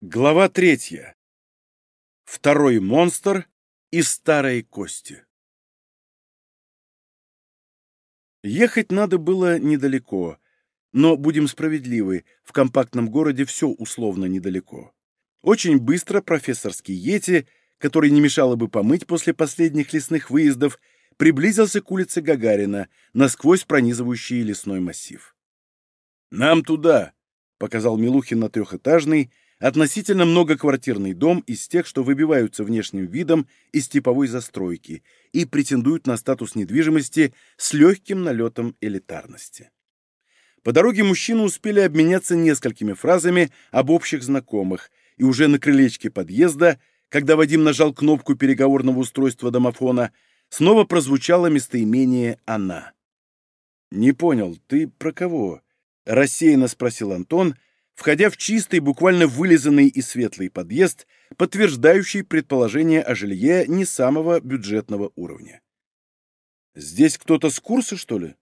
Глава третья. Второй монстр из старой кости. Ехать надо было недалеко, но, будем справедливы, в компактном городе все условно недалеко. Очень быстро профессорский Йети, который не мешало бы помыть после последних лесных выездов, приблизился к улице Гагарина, насквозь пронизывающий лесной массив. «Нам туда!» — показал Милухин на трехэтажный, относительно многоквартирный дом из тех, что выбиваются внешним видом из типовой застройки и претендуют на статус недвижимости с легким налетом элитарности. По дороге мужчины успели обменяться несколькими фразами об общих знакомых, и уже на крылечке подъезда, когда Вадим нажал кнопку переговорного устройства домофона, снова прозвучало местоимение «она». «Не понял, ты про кого?» — рассеянно спросил Антон — входя в чистый, буквально вылизанный и светлый подъезд, подтверждающий предположение о жилье не самого бюджетного уровня. «Здесь кто-то с курса, что ли?»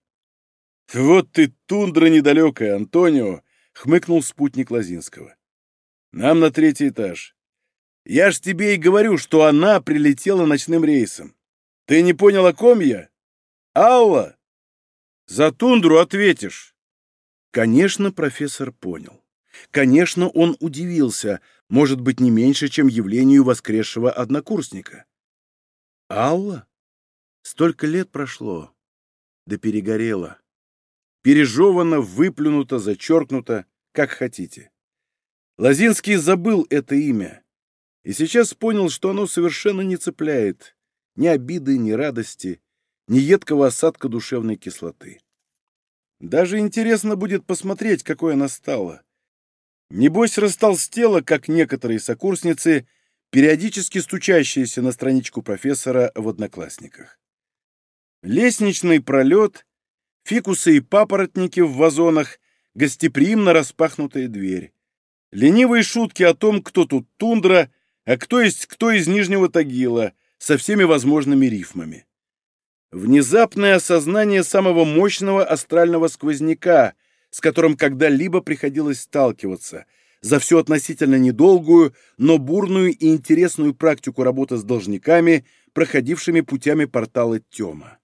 «Вот ты тундра недалекая, Антонио!» — хмыкнул спутник Лозинского. «Нам на третий этаж. Я ж тебе и говорю, что она прилетела ночным рейсом. Ты не понял, о ком я? Алла! За тундру ответишь!» Конечно, профессор понял. Конечно, он удивился, может быть, не меньше, чем явлению воскресшего однокурсника. Алла? Столько лет прошло. Да перегорела. Пережевано, выплюнуто, зачеркнуто, как хотите. Лозинский забыл это имя. И сейчас понял, что оно совершенно не цепляет ни обиды, ни радости, ни едкого осадка душевной кислоты. Даже интересно будет посмотреть, какой она стала Небось, растолстела, как некоторые сокурсницы, периодически стучащиеся на страничку профессора в «Одноклассниках». Лестничный пролет, фикусы и папоротники в вазонах, гостеприимно распахнутая дверь. Ленивые шутки о том, кто тут тундра, а кто есть кто из Нижнего Тагила, со всеми возможными рифмами. Внезапное осознание самого мощного астрального сквозняка — с которым когда-либо приходилось сталкиваться, за всю относительно недолгую, но бурную и интересную практику работы с должниками, проходившими путями портала Тёма.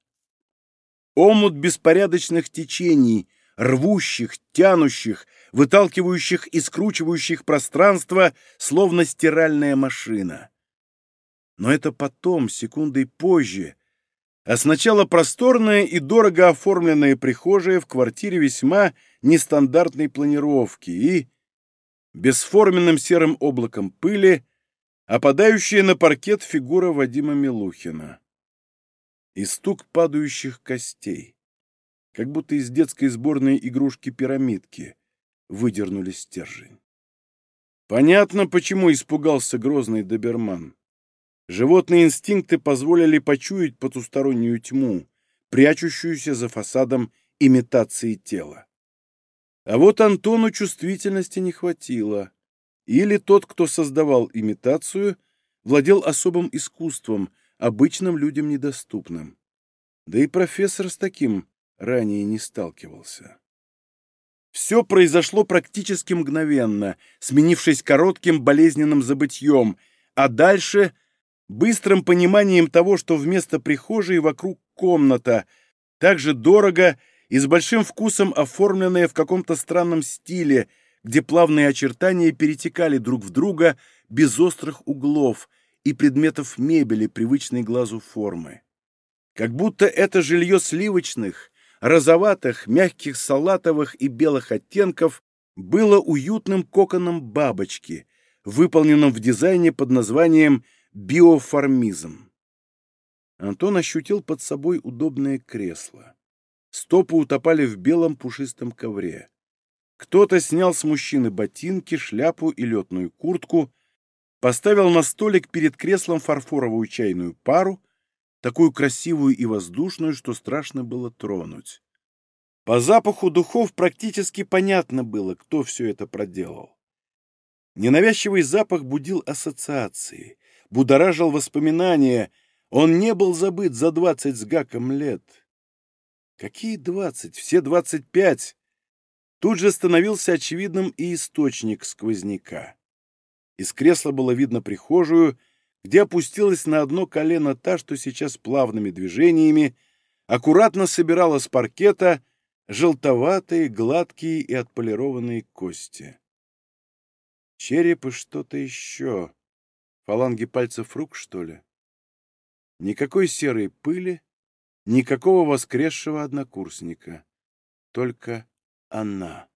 Омут беспорядочных течений, рвущих, тянущих, выталкивающих и скручивающих пространство, словно стиральная машина. Но это потом, секундой позже, а сначала просторная и дорого оформленная прихожая в квартире весьма нестандартной планировки и бесформенным серым облаком пыли, опадающая на паркет фигура Вадима Милухина. И стук падающих костей, как будто из детской сборной игрушки-пирамидки выдернули стержень. Понятно, почему испугался грозный доберман. Животные инстинкты позволили почуять потустороннюю тьму, прячущуюся за фасадом имитации тела. А вот Антону чувствительности не хватило. Или тот, кто создавал имитацию, владел особым искусством, обычным людям недоступным. Да и профессор с таким ранее не сталкивался. Все произошло практически мгновенно, сменившись коротким болезненным забытьем, а дальше — быстрым пониманием того, что вместо прихожей вокруг комната, так же дорого — и с большим вкусом оформленная в каком-то странном стиле, где плавные очертания перетекали друг в друга без острых углов и предметов мебели, привычной глазу формы. Как будто это жилье сливочных, розоватых, мягких салатовых и белых оттенков было уютным коконом бабочки, выполненным в дизайне под названием биоформизм. Антон ощутил под собой удобное кресло. Стопы утопали в белом пушистом ковре. Кто-то снял с мужчины ботинки, шляпу и летную куртку, поставил на столик перед креслом фарфоровую чайную пару, такую красивую и воздушную, что страшно было тронуть. По запаху духов практически понятно было, кто все это проделал. Ненавязчивый запах будил ассоциации, будоражил воспоминания. Он не был забыт за двадцать с гаком лет. Какие двадцать? Все двадцать пять! Тут же становился очевидным и источник сквозняка. Из кресла было видно прихожую, где опустилась на одно колено та, что сейчас плавными движениями аккуратно собирала с паркета желтоватые, гладкие и отполированные кости. Череп и что-то еще. Фаланги пальцев рук, что ли? Никакой серой пыли, никакого воскресшего однокурсника. Только она.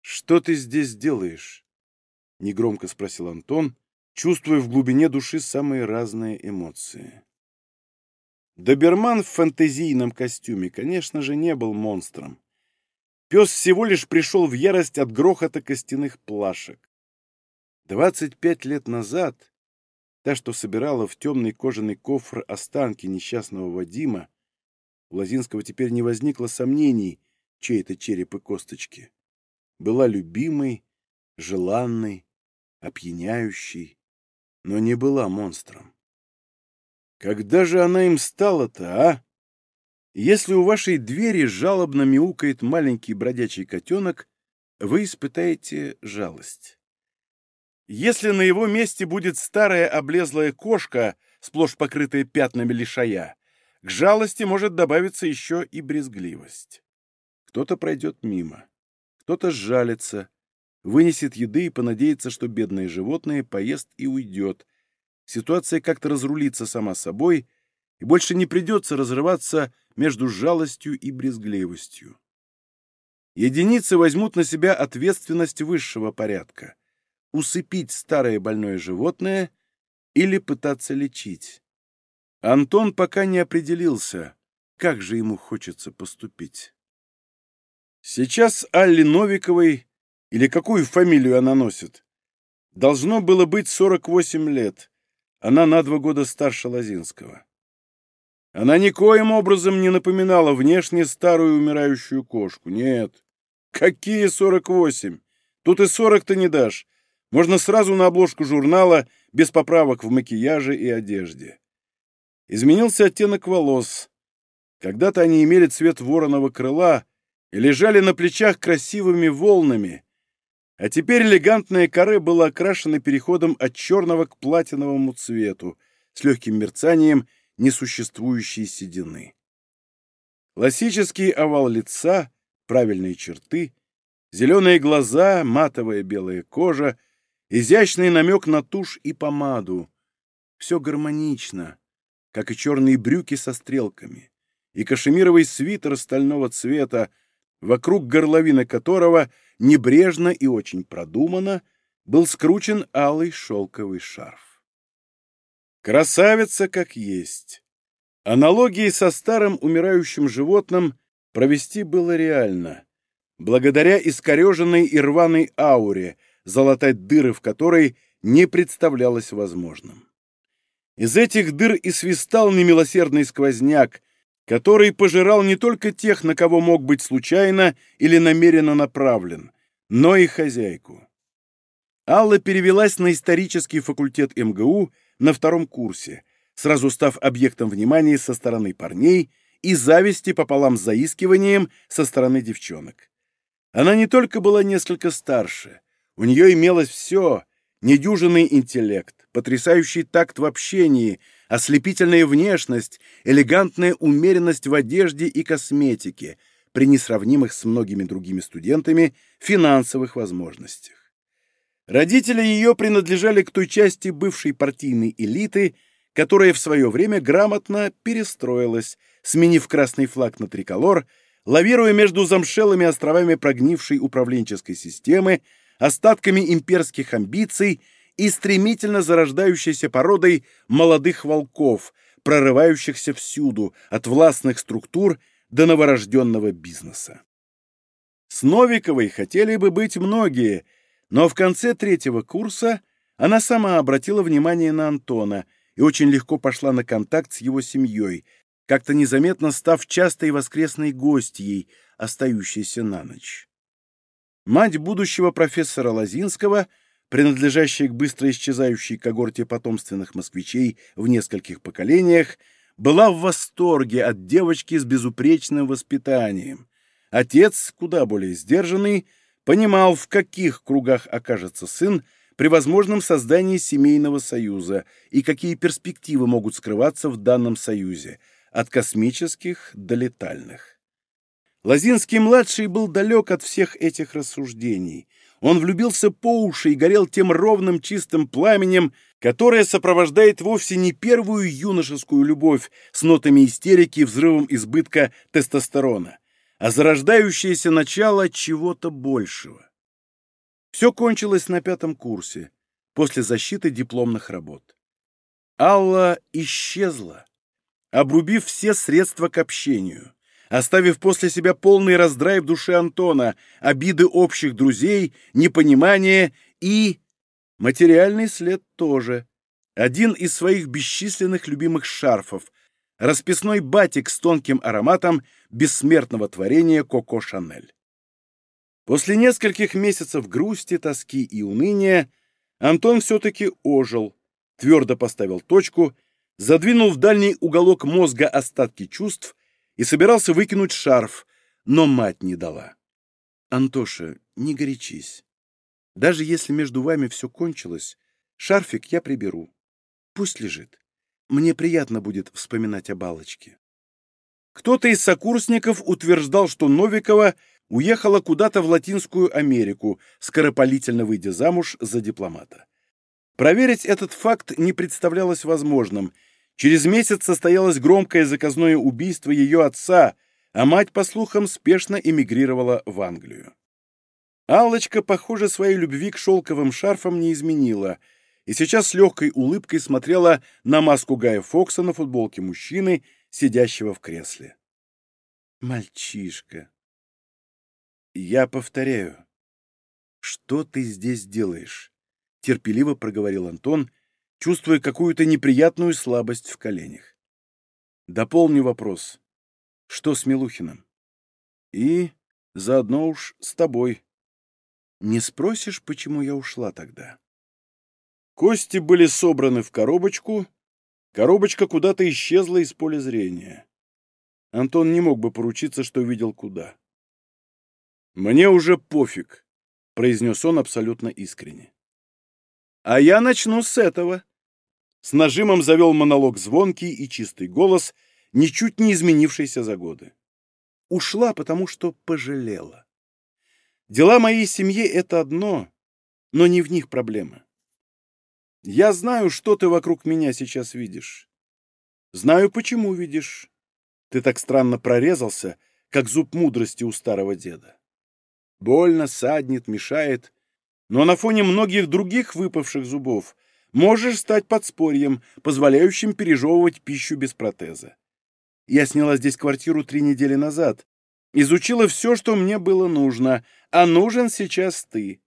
«Что ты здесь делаешь?» — негромко спросил Антон, чувствуя в глубине души самые разные эмоции. Доберман в фантазийном костюме, конечно же, не был монстром. Пес всего лишь пришел в ярость от грохота костяных плашек. Двадцать пять лет назад та, что собирала в темный кожаный кофр останки несчастного Вадима, у Лозинского теперь не возникло сомнений, чей это череп и косточки. Была любимой, желанной, опьяняющей, но не была монстром. Когда же она им стала-то, а? Если у вашей двери жалобно мяукает маленький бродячий котенок, вы испытаете жалость. Если на его месте будет старая облезлая кошка, сплошь покрытая пятнами лишая, к жалости может добавиться еще и брезгливость. Кто-то пройдет мимо, кто-то сжалится, вынесет еды и понадеется, что бедное животное поест и уйдет. Ситуация как-то разрулится сама собой, и больше не придется разрываться между жалостью и брезгливостью. Единицы возьмут на себя ответственность высшего порядка — усыпить старое больное животное или пытаться лечить. Антон пока не определился, как же ему хочется поступить. Сейчас Алле Новиковой или какую фамилию она носит? Должно было быть 48 лет. Она на два года старше Лозинского. Она никоим образом не напоминала внешне старую умирающую кошку. Нет. Какие 48? Тут и 40 не дашь. Можно сразу на обложку журнала, без поправок в макияже и одежде. Изменился оттенок волос. Когда-то они имели цвет вороного крыла и лежали на плечах красивыми волнами, а теперь элегантное каре было окрашено переходом от черного к платиновому цвету с легким мерцанием несуществующей седины. Классический овал лица, правильные черты, зеленые глаза, матовая белая кожа, изящный намек на тушь и помаду. Все гармонично, как и черные брюки со стрелками, и кашемировый свитер стального цвета, вокруг горловины которого небрежно и очень продуманно был скручен алый шелковый шарф. Красавица как есть. Аналогии со старым умирающим животным провести было реально, благодаря искореженной и рваной ауре, залатать дыры в которой не представлялось возможным. Из этих дыр и свистал немилосердный сквозняк, который пожирал не только тех, на кого мог быть случайно или намеренно направлен, но и хозяйку. Алла перевелась на исторический факультет МГУ на втором курсе, сразу став объектом внимания со стороны парней и зависти пополам с заискиванием со стороны девчонок. Она не только была несколько старше, у нее имелось все — недюжинный интеллект, потрясающий такт в общении — ослепительная внешность, элегантная умеренность в одежде и косметике, при несравнимых с многими другими студентами финансовых возможностях. Родители ее принадлежали к той части бывшей партийной элиты, которая в свое время грамотно перестроилась, сменив красный флаг на триколор, лавируя между замшелыми островами прогнившей управленческой системы, остатками имперских амбиций и стремительно зарождающейся породой молодых волков, прорывающихся всюду, от властных структур до новорожденного бизнеса. С Новиковой хотели бы быть многие, но в конце третьего курса она сама обратила внимание на Антона и очень легко пошла на контакт с его семьей, как-то незаметно став частой воскресной гостьей, остающейся на ночь. Мать будущего профессора Лозинского – принадлежащая к быстро исчезающей когорте потомственных москвичей в нескольких поколениях, была в восторге от девочки с безупречным воспитанием. Отец, куда более сдержанный, понимал, в каких кругах окажется сын, при возможном создании семейного союза и какие перспективы могут скрываться в данном союзе, от космических до летальных. Лозинский-младший был далек от всех этих рассуждений. Он влюбился по уши и горел тем ровным чистым пламенем, которое сопровождает вовсе не первую юношескую любовь с нотами истерики и взрывом избытка тестостерона, а зарождающееся начало чего-то большего. Все кончилось на пятом курсе, после защиты дипломных работ. Алла исчезла, обрубив все средства к общению, оставив после себя полный раздрай в душе Антона, обиды общих друзей, непонимание и... материальный след тоже. Один из своих бесчисленных любимых шарфов, расписной батик с тонким ароматом бессмертного творения Коко Шанель. После нескольких месяцев грусти, тоски и уныния Антон все-таки ожил, твердо поставил точку, задвинул в дальний уголок мозга остатки чувств и собирался выкинуть шарф, но мать не дала. «Антоша, не горячись. Даже если между вами все кончилось, шарфик я приберу. Пусть лежит. Мне приятно будет вспоминать о балочке». Кто-то из сокурсников утверждал, что Новикова уехала куда-то в Латинскую Америку, скоропалительно выйдя замуж за дипломата. Проверить этот факт не представлялось возможным. Через месяц состоялось громкое заказное убийство ее отца, а мать, по слухам, спешно эмигрировала в Англию. Аллочка, похоже, своей любви к шелковым шарфам не изменила, и сейчас с легкой улыбкой смотрела на маску Гая Фокса на футболке мужчины, сидящего в кресле. «Мальчишка, «Я повторяю. Что ты здесь делаешь?» — терпеливо проговорил Антон, чувствуя какую-то неприятную слабость в коленях. «Дополню вопрос. Что с Милухиным?» «И заодно уж с тобой. Не спросишь, почему я ушла тогда?» Кости были собраны в коробочку, коробочка куда-то исчезла из поля зрения. Антон не мог бы поручиться, что видел куда. «Мне уже пофиг», — произнес он абсолютно искренне. «А я начну с этого». С нажимом завел монолог звонкий и чистый голос, ничуть не изменившийся за годы. Ушла, потому что пожалела. Дела моей семьи — это одно, но не в них проблема. Я знаю, что ты вокруг меня сейчас видишь. Знаю, почему видишь. Ты так странно прорезался, как зуб мудрости у старого деда. Больно, саднет, мешает. Но на фоне многих других выпавших зубов можешь стать подспорьем, позволяющим пережевывать пищу без протеза. Я сняла здесь квартиру три недели назад. Изучила все, что мне было нужно, а нужен сейчас ты.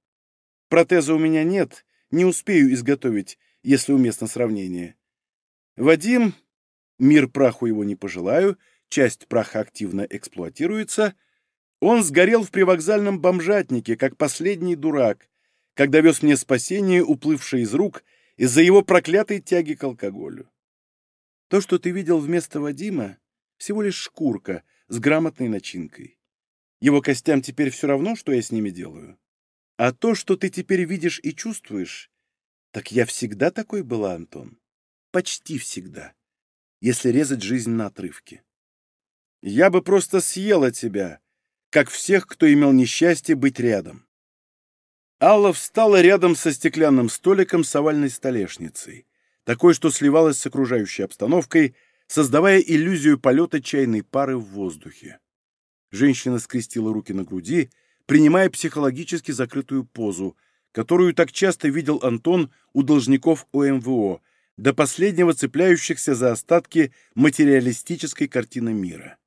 Протеза у меня нет, не успею изготовить, если уместно сравнение. Вадим, мир праху его не пожелаю, часть праха активно эксплуатируется, он сгорел в привокзальном бомжатнике, как последний дурак, когда вез мне спасение, уплывшее из рук из-за его проклятой тяги к алкоголю. То, что ты видел вместо Вадима, всего лишь шкурка с грамотной начинкой. Его костям теперь все равно, что я с ними делаю. А то, что ты теперь видишь и чувствуешь, так я всегда такой была, Антон. Почти всегда. Если резать жизнь на отрывки. Я бы просто съела тебя, как всех, кто имел несчастье быть рядом. Алла встала рядом со стеклянным столиком с овальной столешницей, такой, что сливалась с окружающей обстановкой, создавая иллюзию полета чайной пары в воздухе. Женщина скрестила руки на груди, принимая психологически закрытую позу, которую так часто видел Антон у должников ОМВО, до последнего цепляющихся за остатки материалистической картины мира.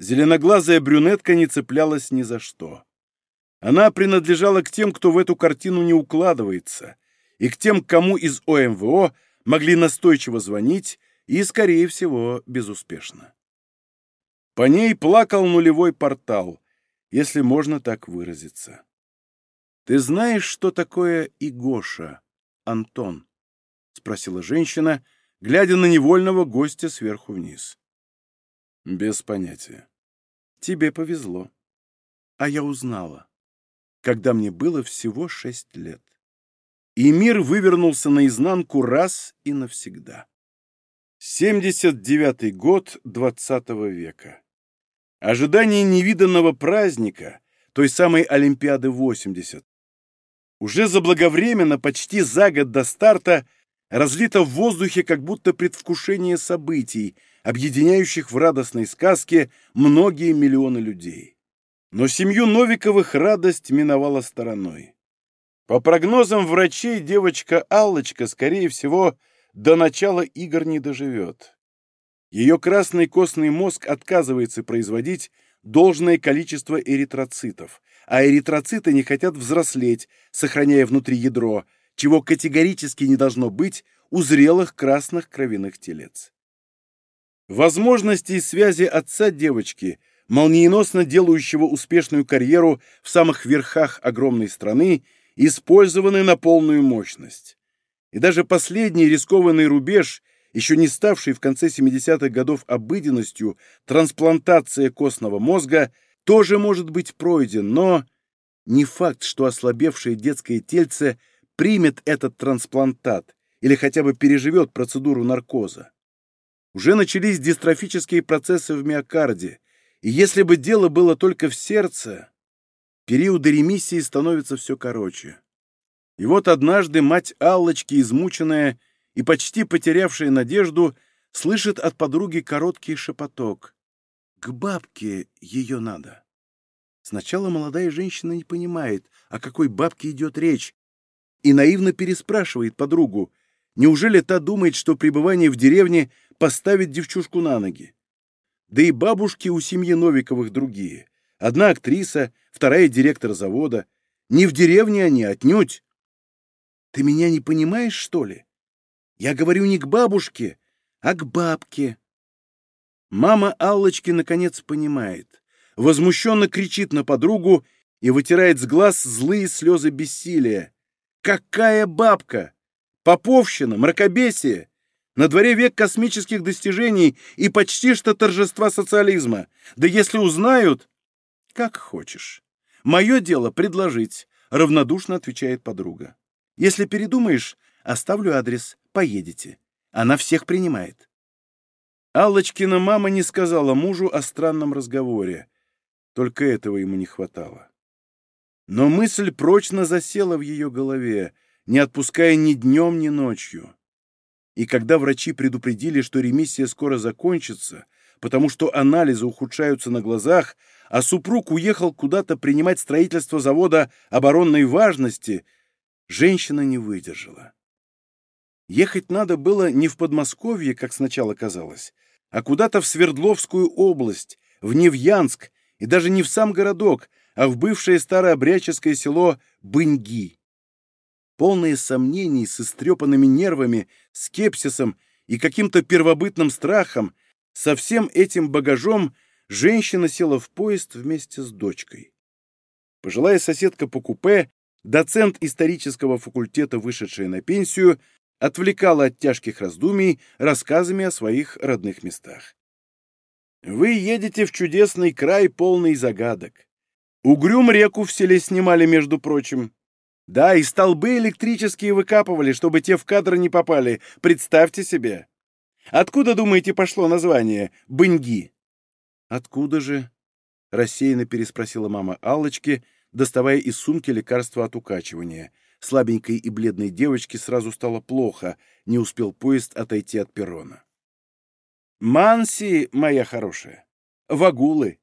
Зеленоглазая брюнетка не цеплялась ни за что. Она принадлежала к тем, кто в эту картину не укладывается, и к тем, кому из ОМВО могли настойчиво звонить и, скорее всего, безуспешно. По ней плакал нулевой портал, если можно так выразиться. «Ты знаешь, что такое Игоша, Антон?» — спросила женщина, глядя на невольного гостя сверху вниз. Без понятия. Тебе повезло. А я узнала, когда мне было всего шесть лет. и мир вывернулся наизнанку раз и навсегда. 79-й год XX века. Ожидание невиданного праздника, той самой Олимпиады 80. Уже заблаговременно, почти за год до старта, разлито в воздухе как будто предвкушение событий, объединяющих в радостной сказке многие миллионы людей. Но семью Новиковых радость миновала стороной. По прогнозам врачей, девочка Аллочка, скорее всего, до начала игр не доживет. Ее красный костный мозг отказывается производить должное количество эритроцитов, а эритроциты не хотят взрослеть, сохраняя внутри ядро, чего категорически не должно быть у зрелых красных кровяных телец. Возможности и связи отца девочки, молниеносно делающего успешную карьеру в самых верхах огромной страны, использованы на полную мощность. И даже последний рискованный рубеж, еще не ставший в конце 70-х годов обыденностью, трансплантация костного мозга, тоже может быть пройден, но не факт, что ослабевшее детское тельце примет этот трансплантат или хотя бы переживет процедуру наркоза. Уже начались дистрофические процессы в миокарде, и если бы дело было только в сердце, периоды ремиссии становятся все короче. И вот однажды мать Аллочки, измученная и почти потерявшая надежду, слышит от подруги короткий шепоток. «К бабке ее надо». Сначала молодая женщина не понимает, о какой бабке идет речь, и наивно переспрашивает подругу, неужели та думает, что пребывание в деревне поставит девчушку на ноги. Да и бабушки у семьи Новиковых другие. Одна актриса, вторая директор завода. Не в деревне они, отнюдь. Ты меня не понимаешь, что ли? Я говорю не к бабушке, а к бабке. Мама Аллочки наконец понимает. Возмущенно кричит на подругу и вытирает с глаз злые слезы бессилия. Какая бабка! Поповщина, мракобесие! На дворе век космических достижений и почти что торжества социализма. Да если узнают... Как хочешь. Мое дело предложить, равнодушно отвечает подруга. Если передумаешь, оставлю адрес, поедете. Она всех принимает. Аллочкина мама не сказала мужу о странном разговоре. Только этого ему не хватало. Но мысль прочно засела в ее голове, не отпуская ни днем, ни ночью. И когда врачи предупредили, что ремиссия скоро закончится, потому что анализы ухудшаются на глазах, а супруг уехал куда-то принимать строительство завода оборонной важности, женщина не выдержала. Ехать надо было не в Подмосковье, как сначала казалось, а куда-то в Свердловскую область, в Невьянск, и даже не в сам городок, а в бывшее старообрядческое село Быньги полные сомнений, с истрепанными нервами, скепсисом и каким-то первобытным страхом, со всем этим багажом женщина села в поезд вместе с дочкой. Пожилая соседка по купе, доцент исторического факультета, вышедшая на пенсию, отвлекала от тяжких раздумий рассказами о своих родных местах. «Вы едете в чудесный край, полный загадок. Угрюм реку в селе снимали, между прочим. Да, и столбы электрические выкапывали, чтобы те в кадр не попали. Представьте себе. Откуда, думаете, пошло название «Быньги»?» «Откуда же?» — рассеянно переспросила мама Аллочки, доставая из сумки лекарства от укачивания. Слабенькой и бледной девочке сразу стало плохо, не успел поезд отойти от перрона. «Манси, моя хорошая, вагулы.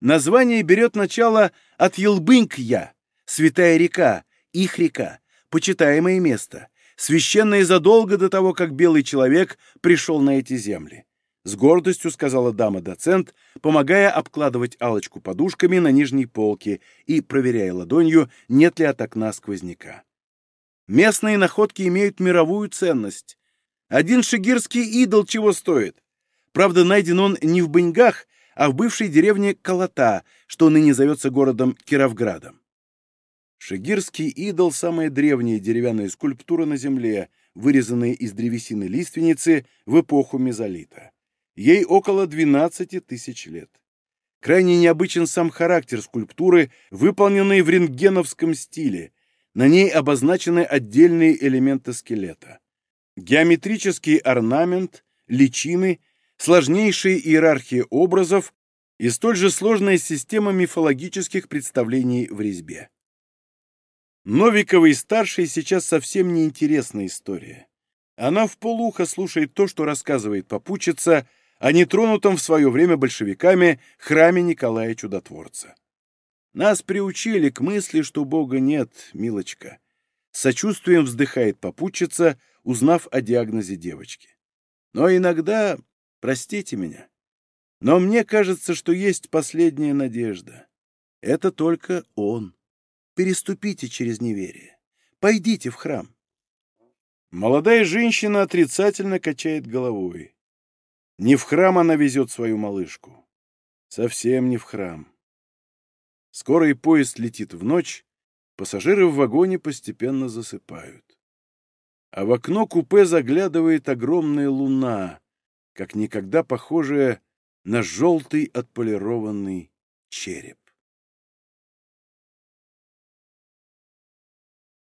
Название берет начало от Елбыньк-я, святая река, их река, почитаемое место, священное задолго до того, как белый человек пришел на эти земли. С гордостью сказала дама-доцент, помогая обкладывать алочку подушками на нижней полке и проверяя ладонью, нет ли от окна сквозняка. Местные находки имеют мировую ценность. Один шигирский идол чего стоит? Правда, найден он не в Быньгах, а в бывшей деревне Колота, что ныне зовется городом Кировградом. Шигирский идол – самая древняя деревянная скульптура на Земле, вырезанная из древесины лиственницы в эпоху мезолита. Ей около 12 тысяч лет. Крайне необычен сам характер скульптуры, выполненной в рентгеновском стиле. на ней обозначены отдельные элементы скелета. Геометрический орнамент, личины, сложнейшая иерархия образов и столь же сложная система мифологических представлений в резьбе. Новиковой-старшей сейчас совсем неинтересная история. Она в полухо слушает то, что рассказывает попутчица о нетронутом в свое время большевиками храме Николая Чудотворца. Нас приучили к мысли, что Бога нет, милочка. Сочувствием вздыхает попутчица, узнав о диагнозе девочки. Но иногда, простите меня, но мне кажется, что есть последняя надежда. Это только Он. Переступите через неверие. Пойдите в храм. Молодая женщина отрицательно качает головой. Не в храм она везет свою малышку. Совсем не в храм. Скорый поезд летит в ночь, пассажиры в вагоне постепенно засыпают. А в окно купе заглядывает огромная луна, как никогда похожая на желтый отполированный череп.